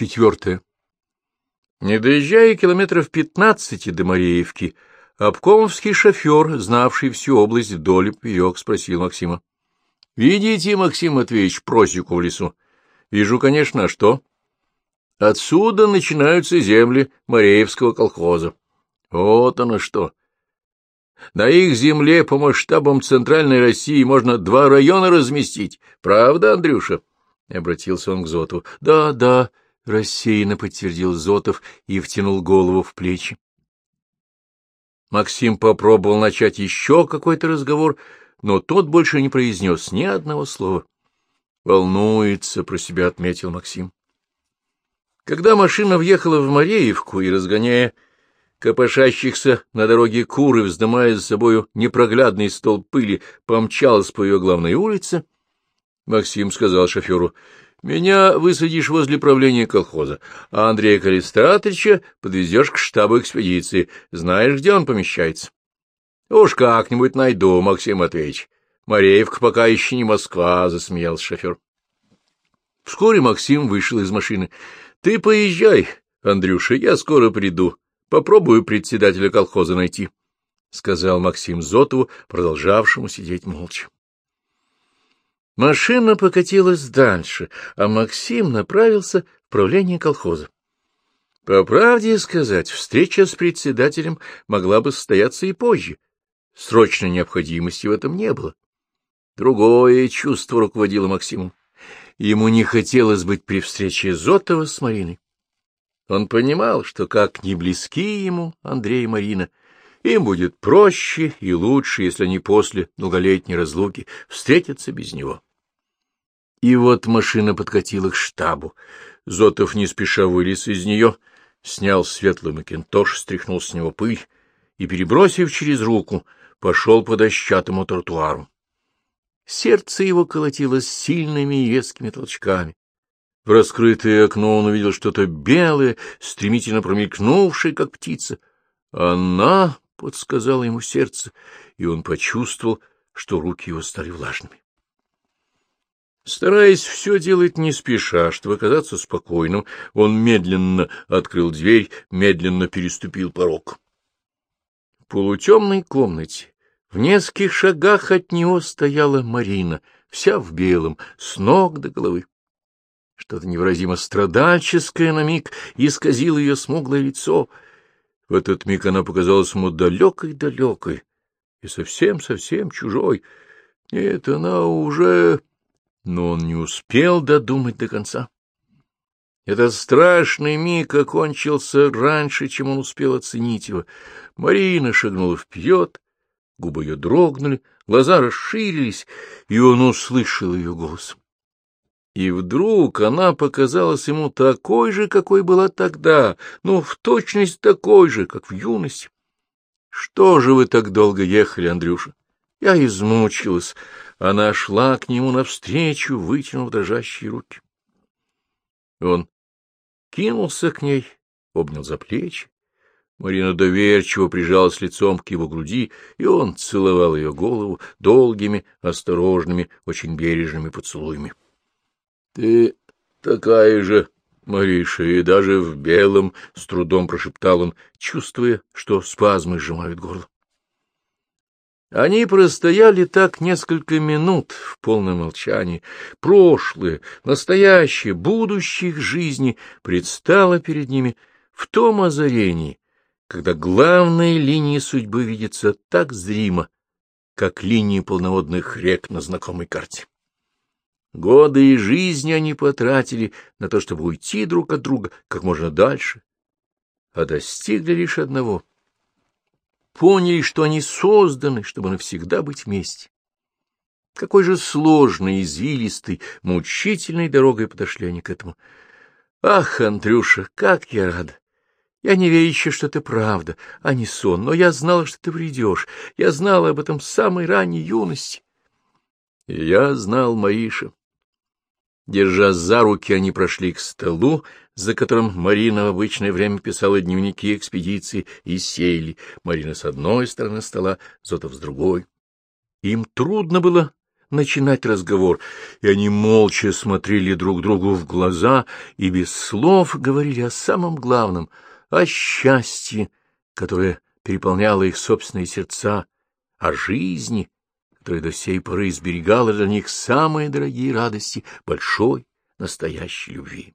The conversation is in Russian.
Четвертое. Не доезжая километров пятнадцати до Мареевки, обкомовский шофер, знавший всю область вдоль поперек, спросил Максима. — Видите, Максим Матвеевич, просеку в лесу? — Вижу, конечно, а что? — Отсюда начинаются земли Мареевского колхоза. — Вот оно что! На их земле по масштабам Центральной России можно два района разместить. Правда, Андрюша? — обратился он к Зоту. — Да, да, — рассеянно подтвердил Зотов и втянул голову в плечи. Максим попробовал начать еще какой-то разговор, но тот больше не произнес ни одного слова. «Волнуется», — про себя отметил Максим. Когда машина въехала в Мареевку и, разгоняя копошащихся на дороге куры, вздымая за собою непроглядный стол пыли, помчалась по ее главной улице, Максим сказал шоферу, «Меня высадишь возле правления колхоза, а Андрея Калистратовича подвезешь к штабу экспедиции. Знаешь, где он помещается?» «Уж как-нибудь найду, Максим Матвеевич. Мареевка пока еще не Москва», — засмеялся шофер. Вскоре Максим вышел из машины. «Ты поезжай, Андрюша, я скоро приду. Попробую председателя колхоза найти, — сказал Максим Зотову, продолжавшему сидеть молча. Машина покатилась дальше, а Максим направился в правление колхоза. По правде сказать, встреча с председателем могла бы состояться и позже. Срочной необходимости в этом не было. Другое чувство руководило Максимом. Ему не хотелось быть при встрече Зотова с Мариной. Он понимал, что как ни близки ему Андрей и Марина, им будет проще и лучше, если они после многолетней разлуки встретятся без него. И вот машина подкатила к штабу. Зотов не спеша вылез из нее, снял светлый макинтош, стряхнул с него пыль и, перебросив через руку, пошел по дощатому тротуару. Сердце его колотилось сильными и резкими толчками. В раскрытое окно он увидел что-то белое, стремительно промелькнувшее, как птица. «Она!» — подсказало ему сердце, и он почувствовал, что руки его стали влажными. Стараясь все делать не спеша, чтобы казаться спокойным, он медленно открыл дверь, медленно переступил порог. В полутемной комнате, в нескольких шагах от него стояла Марина, вся в белом, с ног до головы. Что-то невыразимо страдальческое на миг исказило ее смуглое лицо. В этот миг она показалась ему далекой-далекой и совсем-совсем чужой. Нет, она уже... Но он не успел додумать до конца. Этот страшный миг окончился раньше, чем он успел оценить его. Марина шагнула вперед, губы ее дрогнули, глаза расширились, и он услышал ее голос. И вдруг она показалась ему такой же, какой была тогда, ну, в точность такой же, как в юности. — Что же вы так долго ехали, Андрюша? Я измучилась. Она шла к нему навстречу, вытянув дрожащие руки. Он кинулся к ней, обнял за плечи. Марина доверчиво прижалась лицом к его груди, и он целовал ее голову долгими, осторожными, очень бережными поцелуями. — Ты такая же, Мариша, и даже в белом, — с трудом прошептал он, чувствуя, что спазмы сжимают горло. Они простояли так несколько минут в полном молчании. Прошлое, настоящее, будущее их жизни предстало перед ними в том озарении, когда главные линии судьбы видятся так зримо, как линии полноводных рек на знакомой карте. Годы и жизни они потратили на то, чтобы уйти друг от друга как можно дальше, а достигли лишь одного. Поняли, что они созданы, чтобы навсегда быть вместе. Какой же сложной, извилистой, мучительной дорогой подошли они к этому. Ах, Андрюша, как я рада! Я не верю еще, что это правда, а не сон, но я знала, что ты придешь. Я знала об этом с самой ранней юности. И я знал Мариша. Держа за руки, они прошли к столу, за которым Марина в обычное время писала дневники экспедиции, и сели. Марина с одной стороны стола, Зотов с другой. Им трудно было начинать разговор, и они молча смотрели друг другу в глаза и без слов говорили о самом главном — о счастье, которое переполняло их собственные сердца, о жизни, которая до сей поры изберегала для них самые дорогие радости большой настоящей любви.